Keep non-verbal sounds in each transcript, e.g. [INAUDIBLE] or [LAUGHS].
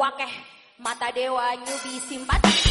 wakeh mata dewa nyubi simpati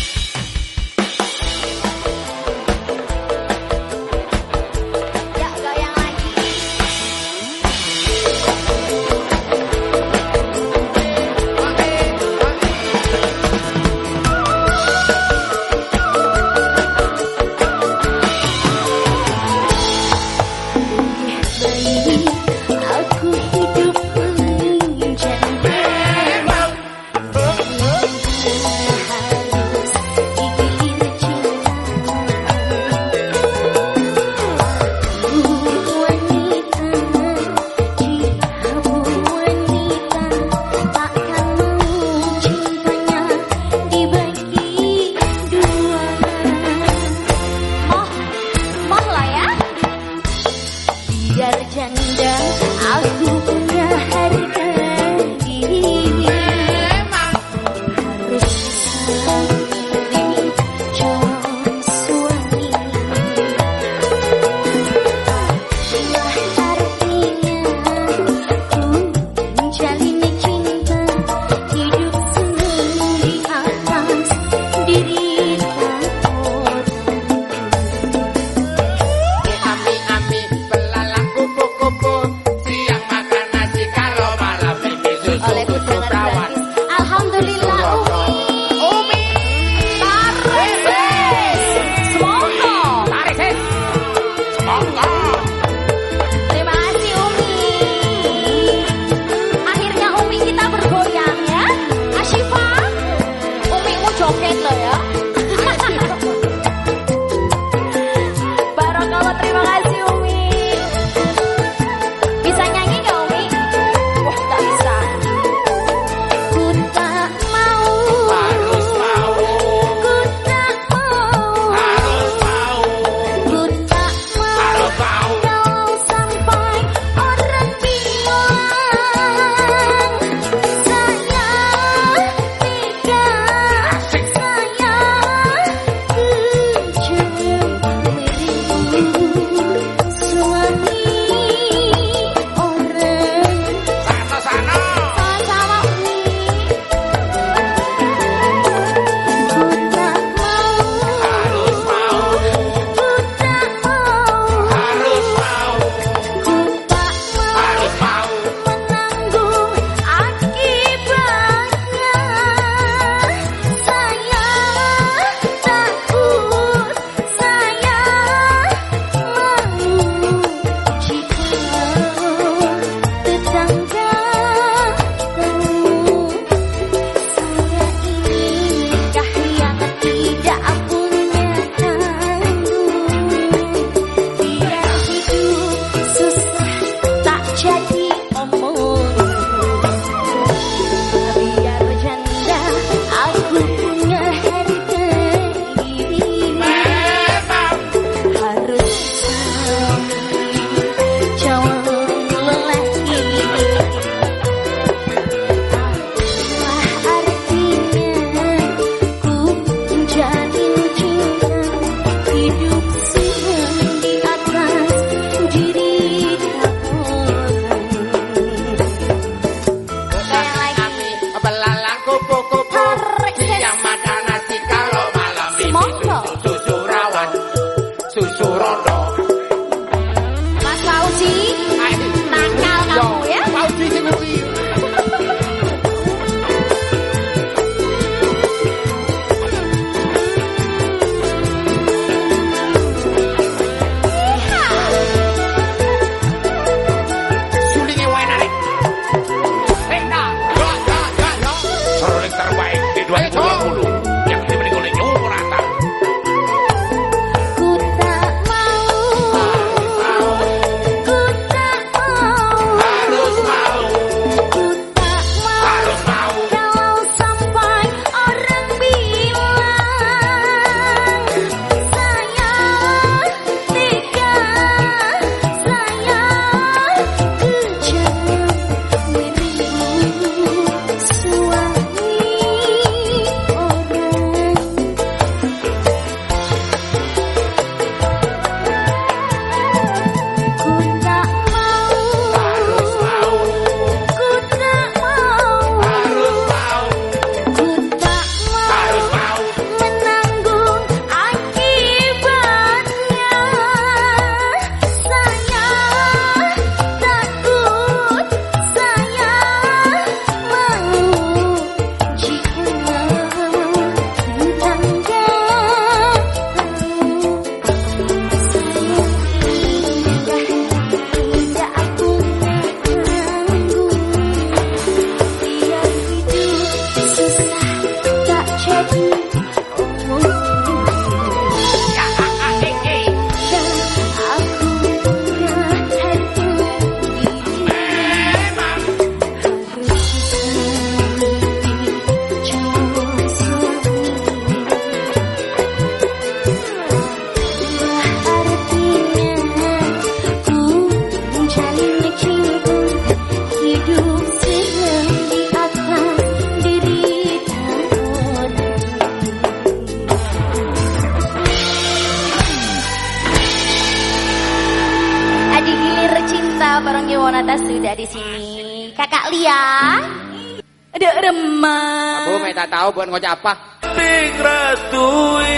ngoceh apa? Ping restui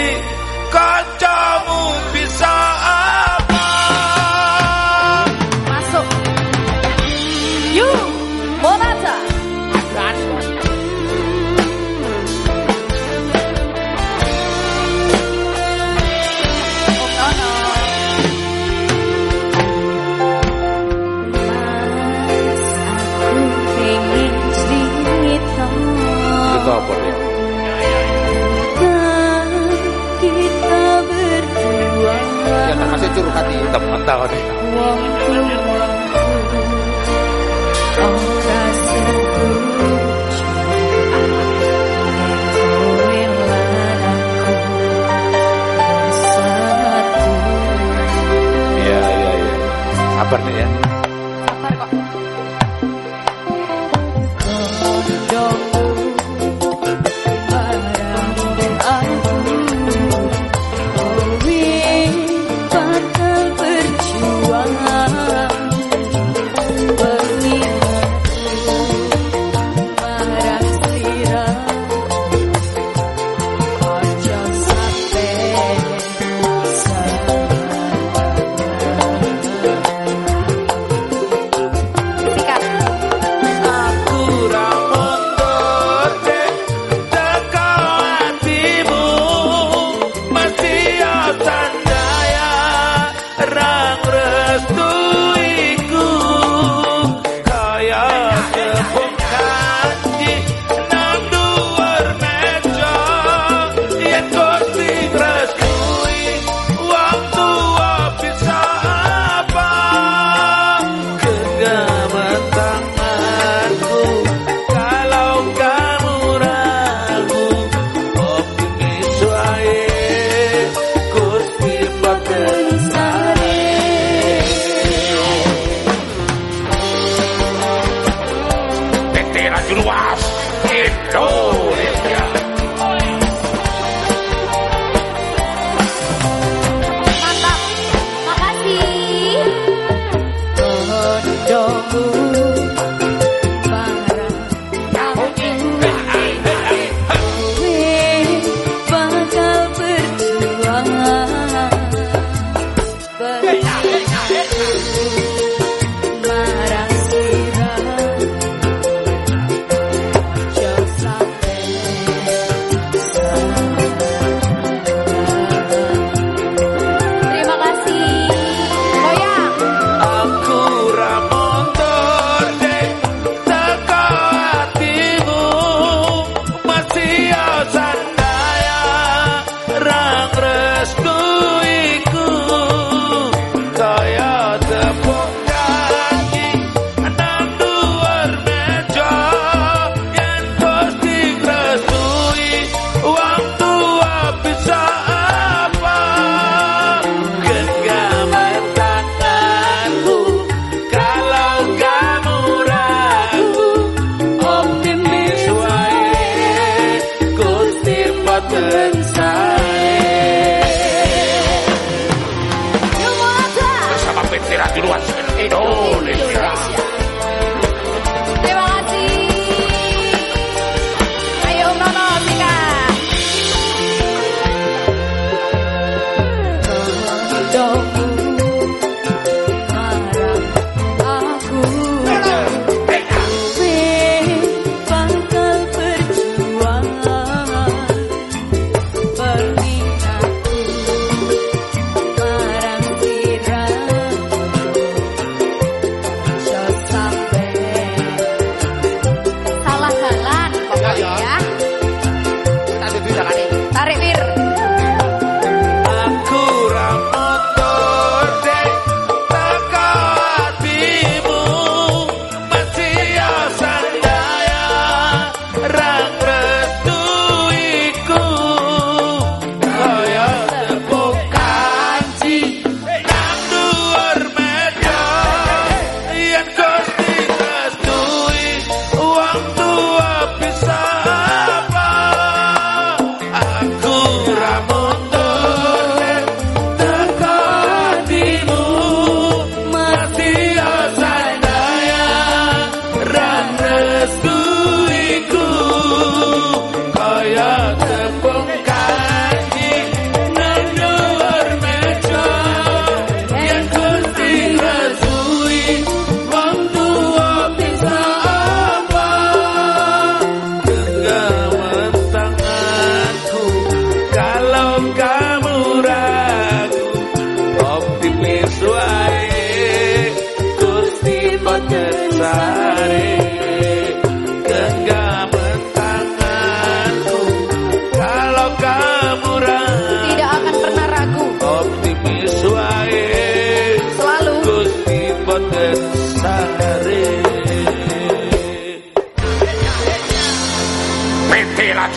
kanca curhati teman tahu deh Ya, ya, ya. Sabar nih ya.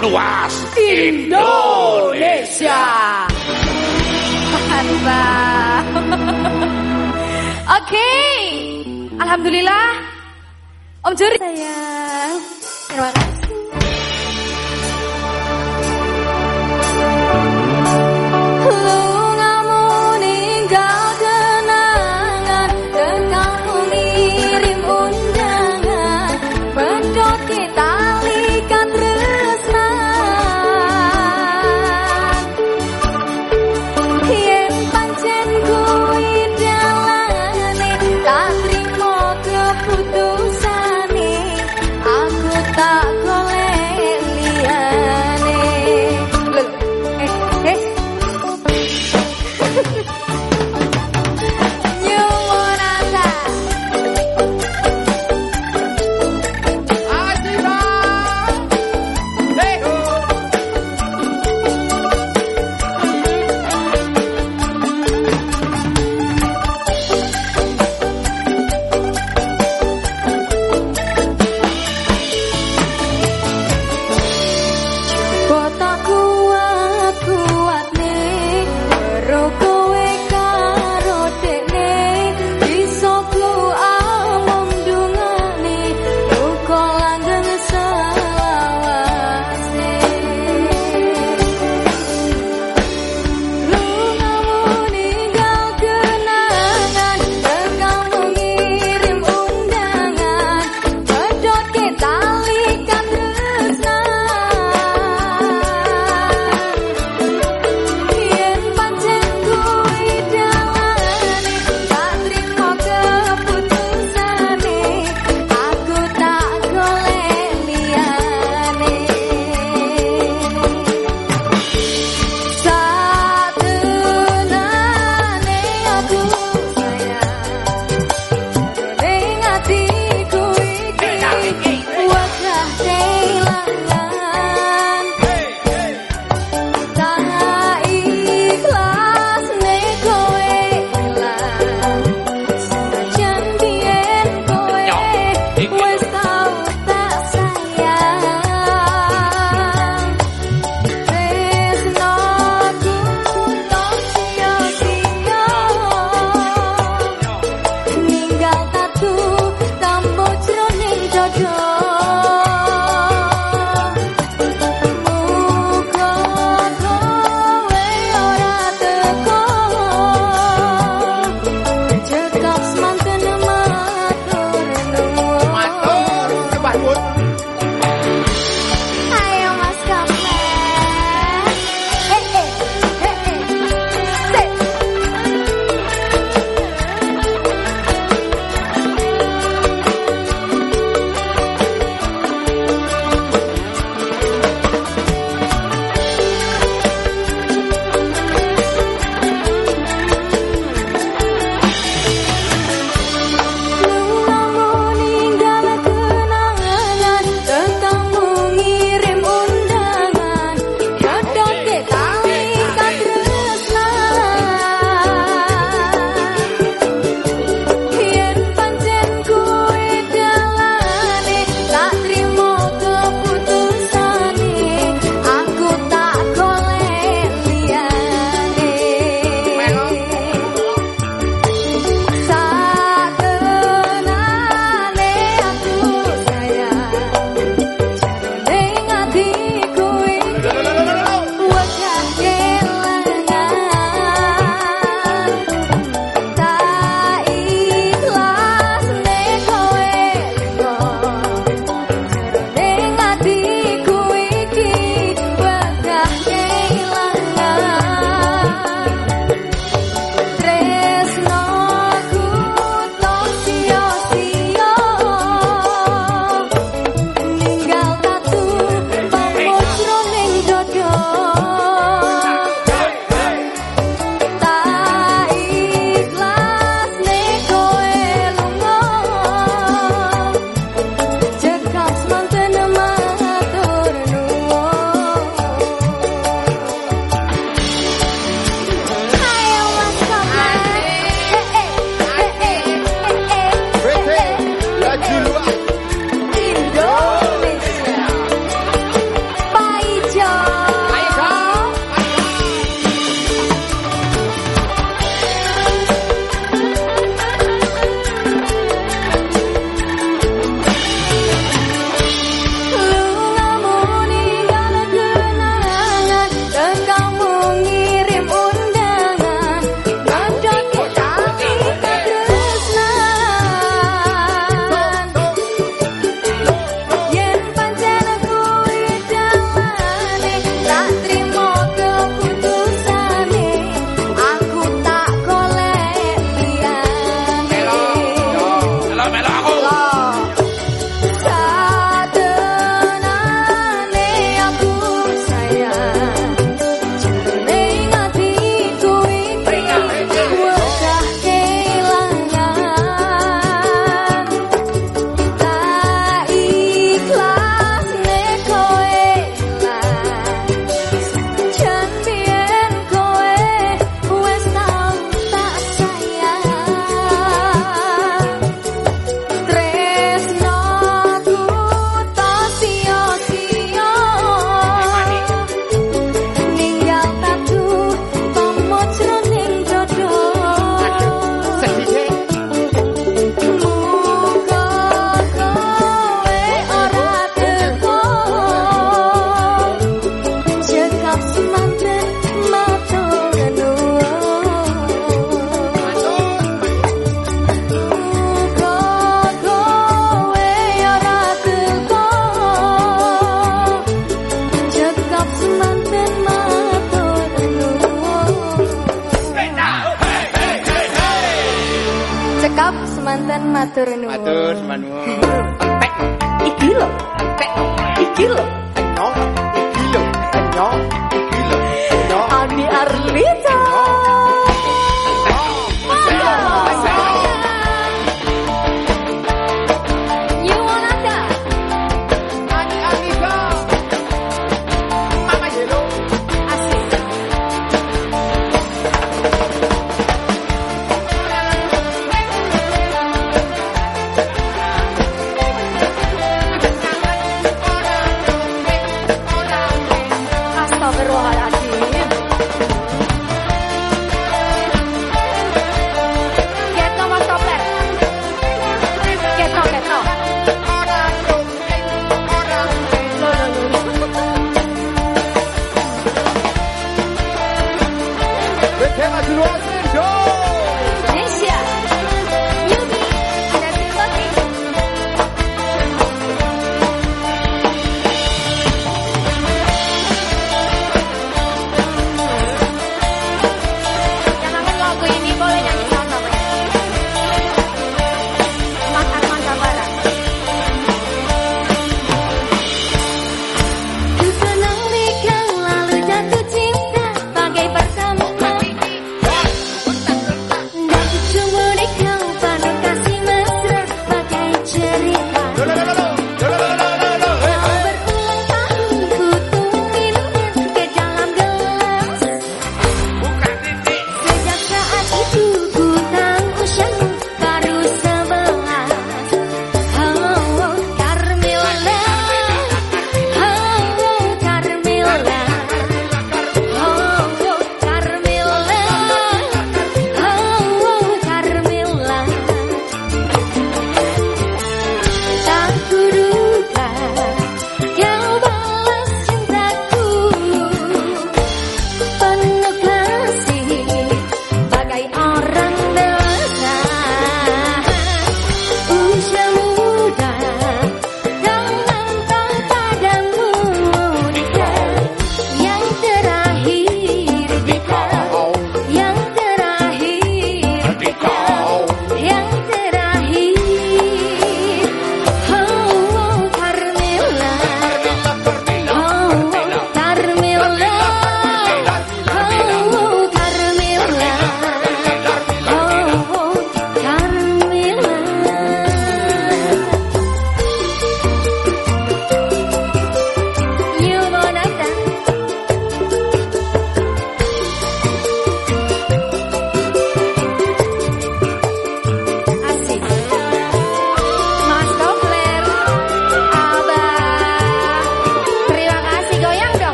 Luas Indonesia. Mantap. [LAUGHS] Oke. Alhamdulillah. Om Juri. Sayang, terima kasih.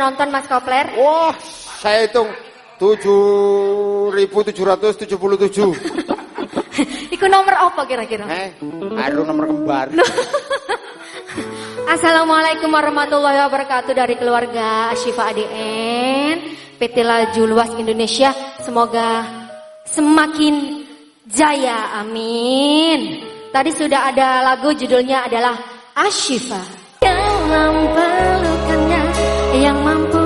penonton Mas Kopler? Wah, saya hitung 7777. [LAUGHS] Iku nomor apa kira-kira? Eh, aduh nomor kembar. [LAUGHS] Assalamualaikum warahmatullahi wabarakatuh dari keluarga Syifa ADN, PT Laju Luas Indonesia. Semoga semakin jaya. Amin. Tadi sudah ada lagu judulnya adalah Ashifa. Dalam yang mampu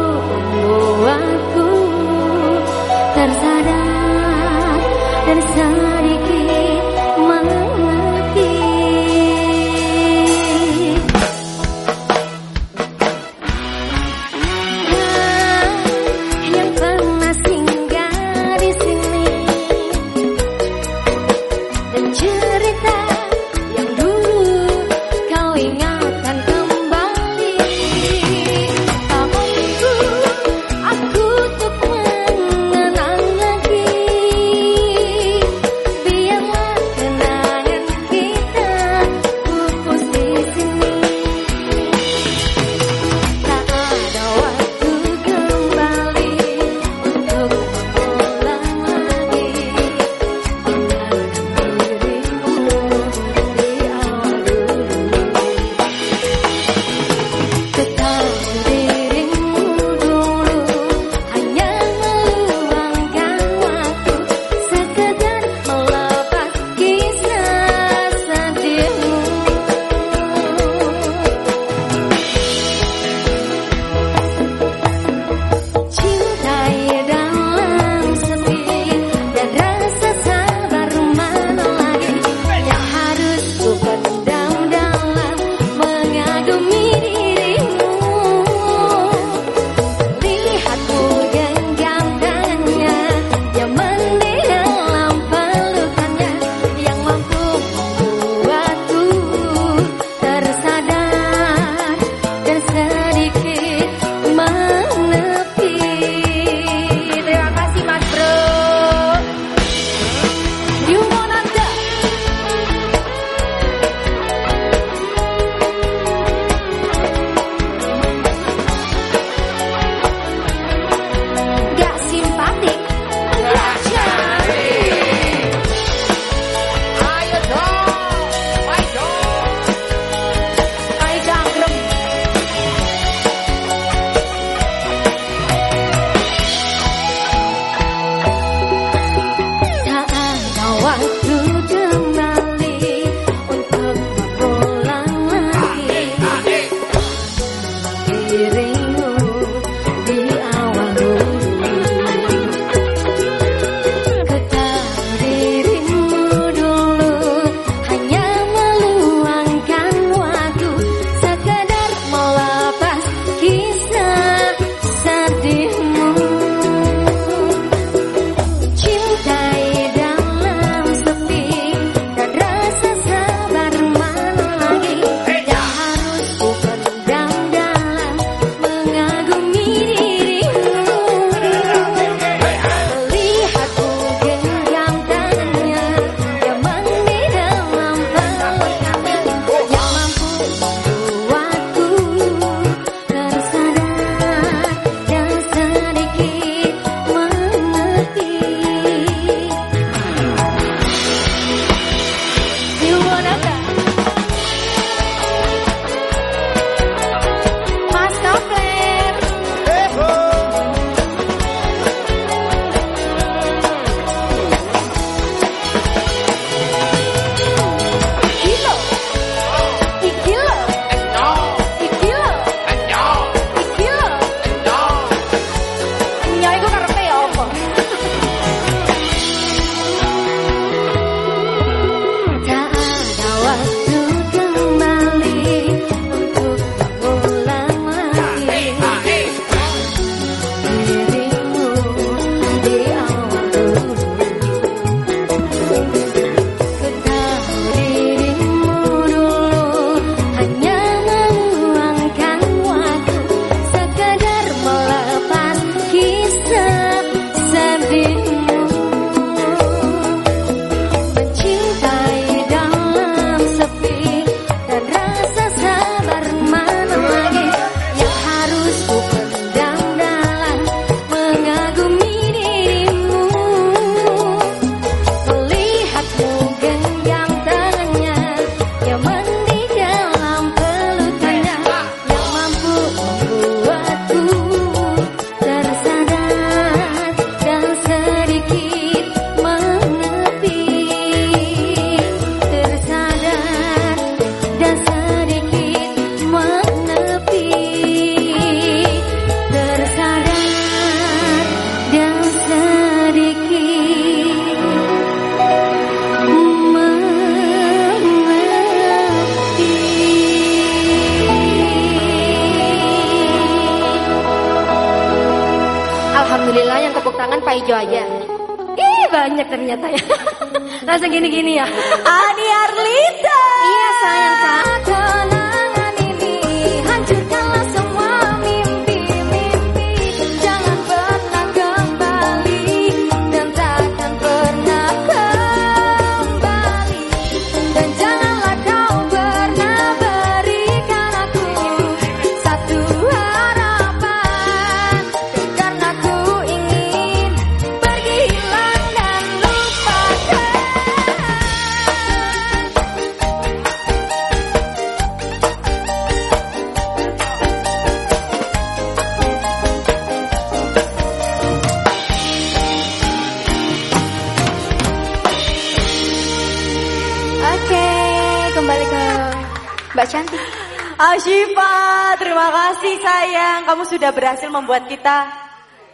kasih sayang. Kamu sudah berhasil membuat kita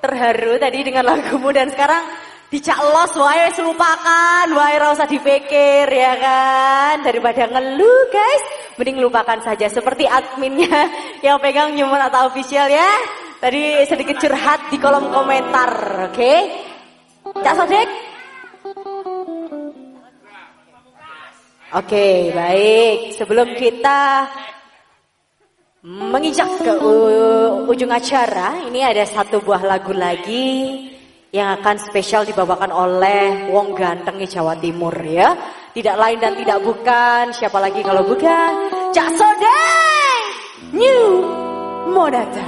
terharu tadi dengan lagumu. Dan sekarang dicak los wae lupakan. Wae ora usah dipikir ya kan? Daripada ngeluh guys. Mending lupakan saja. Seperti adminnya [LAUGHS] yang pegang Nyuman atau official ya. Tadi sedikit curhat di kolom komentar oke? Cak Sodek Oke, baik. Sebelum kita menginjak ke ujung acara, ini ada satu buah lagu lagi yang akan spesial dibawakan oleh Wong Gantengnya Jawa Timur ya. Tidak lain dan tidak bukan, siapa lagi kalau bukan Cak Sodeng New Monata.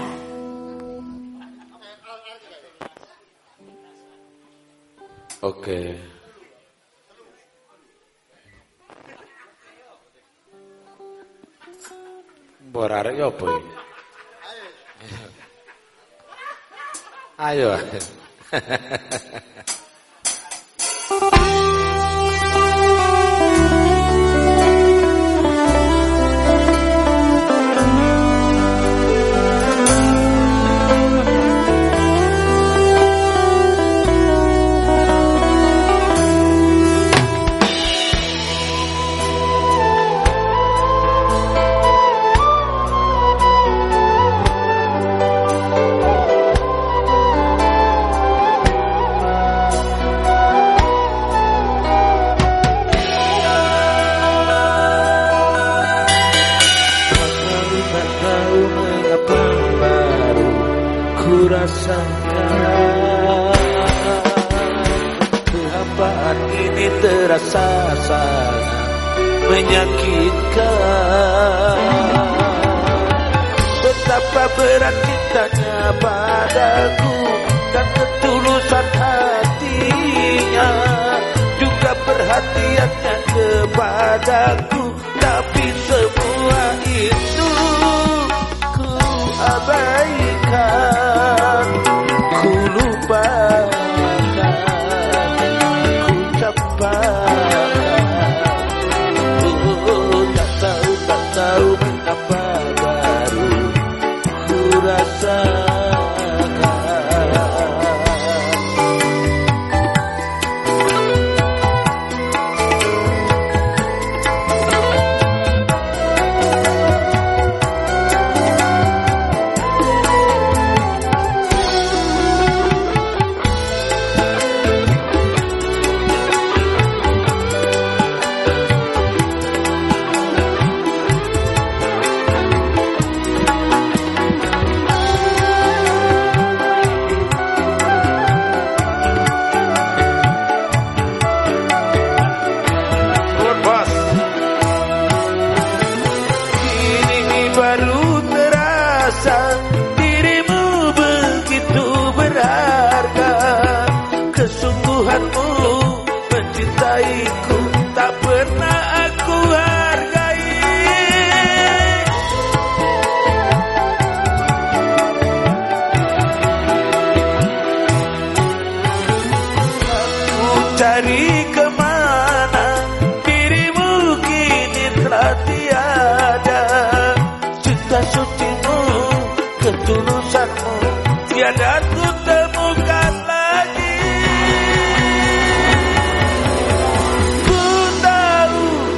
Oke. Mbok arek yo apa iki? Ayo. Walau [LAUGHS]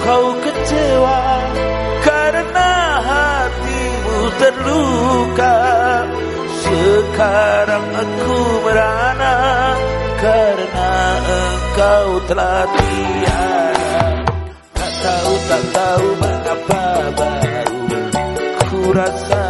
kau kecewa karena hatimu terluka. Sekarang aku merana karena engkau telah tiada. Tak tahu tak tahu mengapa baru ku rasa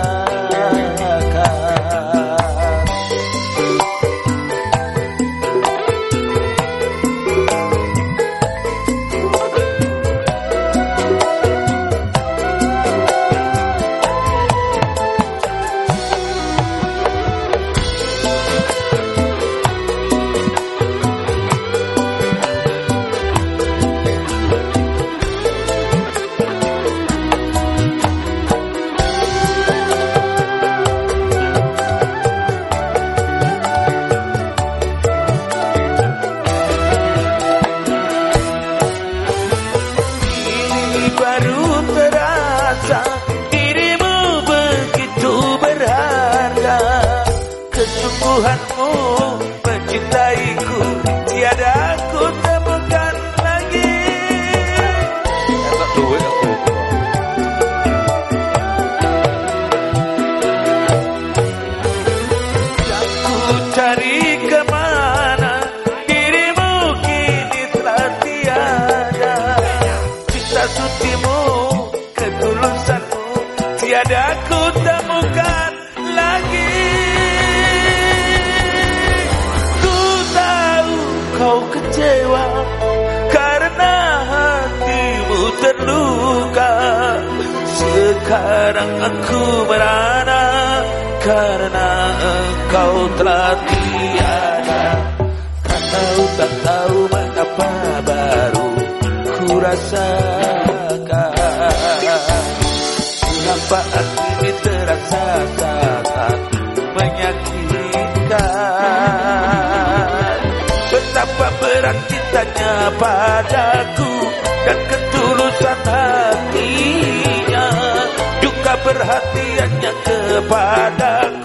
Sekarang aku merana karena engkau telah tiada. Tak tahu, tak tahu mengapa baru ku rasakan Mengapa ini terasa sangat menyakitkan? Betapa berat cintanya padaku perhatiannya kepadaku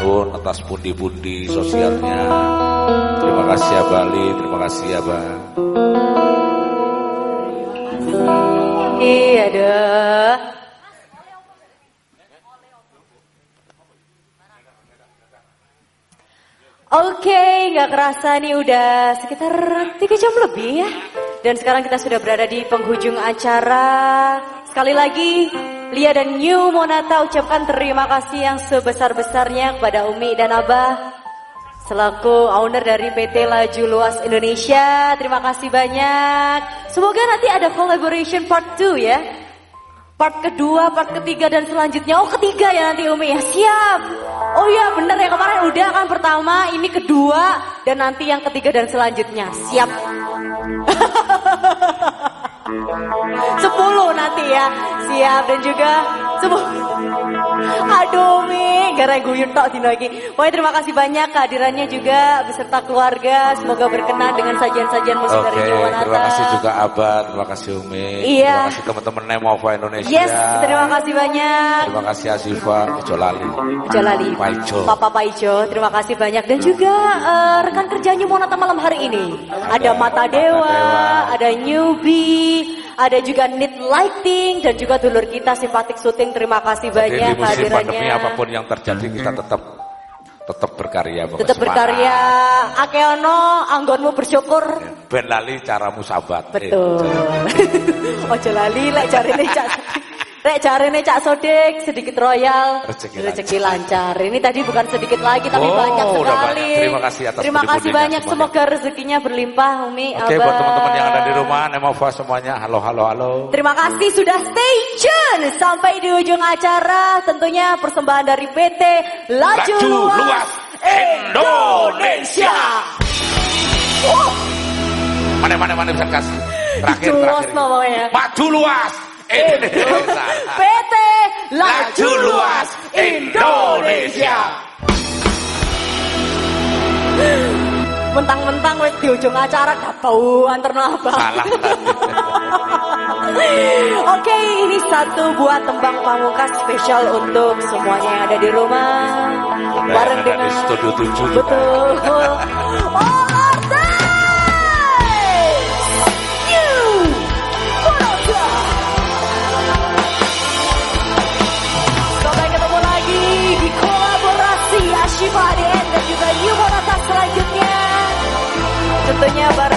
Manun atas pundi-pundi sosialnya. Terima kasih ya Bali, terima kasih ya Bang. Iya deh. Oke, nggak kerasa nih udah sekitar tiga jam lebih ya. Dan sekarang kita sudah berada di penghujung acara. Sekali lagi, Lia dan New Monata ucapkan terima kasih yang sebesar-besarnya kepada Umi dan Abah selaku owner dari PT Laju Luas Indonesia. Terima kasih banyak. Semoga nanti ada collaboration part 2 ya. Part kedua, part ketiga dan selanjutnya. Oh ketiga ya nanti Umi ya. Siap. Oh iya bener ya kemarin udah kan pertama, ini kedua dan nanti yang ketiga dan selanjutnya. Siap. [LAUGHS] Sepuluh nanti ya. Siap dan juga sepuluh. Aduh Mi, gara guyur tok dino iki. Pokoknya terima kasih banyak kehadirannya juga beserta keluarga. Semoga berkenan dengan sajian-sajian musik Oke, dari Jiwanata. terima kasih juga Abah, terima kasih Umi. Iya. Terima kasih teman-teman Nemova Indonesia. Yes, terima kasih banyak. Terima kasih Asifa, Jolali. Jalali, Paijo. Papa Paijo, terima kasih banyak dan juga eh, rekan kerjanya Monata malam hari ini. Ada Mata Dewa, Dewa. ada Newbie, ada juga Need Lighting dan juga dulur kita simpatik syuting. Terima kasih Jadi banyak di musim pandemi apa pun yang terjadi kita tetap tetap berkarya. pokoknya Tetap berkarya. Akeono, anggonmu bersyukur. Ben lali caramu sabat. Betul. Eh, [LAUGHS] Ojo lali lek jarene Cak Rek jarene Cak Sodik sedikit royal, Rezeki lancar. Ini tadi bukan sedikit lagi tapi Oh, banyak sekali. banyak. Terima kasih atas Terima kasih banyak semuanya. semoga rezekinya berlimpah Umi. Oke Abah. buat teman-teman yang ada di rumah Nemova semuanya halo halo halo. Terima kasih sudah stay tune sampai di ujung acara. Tentunya persembahan dari PT Laju, Laju Luas, Luas Indonesia. Wow, Mana mana mana bisa kasih. Terakhir Jelas terakhir. Maju luas Indonesia. PT Laju Luas Indonesia. Mentang-mentang wis di ujung acara gak bau anterno abang. Salah. [LAUGHS] Oke, ini satu buat tembang pamungkas spesial untuk semuanya yang ada di rumah. Bareng dengan di studio 7 juga. Betul. All [LAUGHS] Tentunya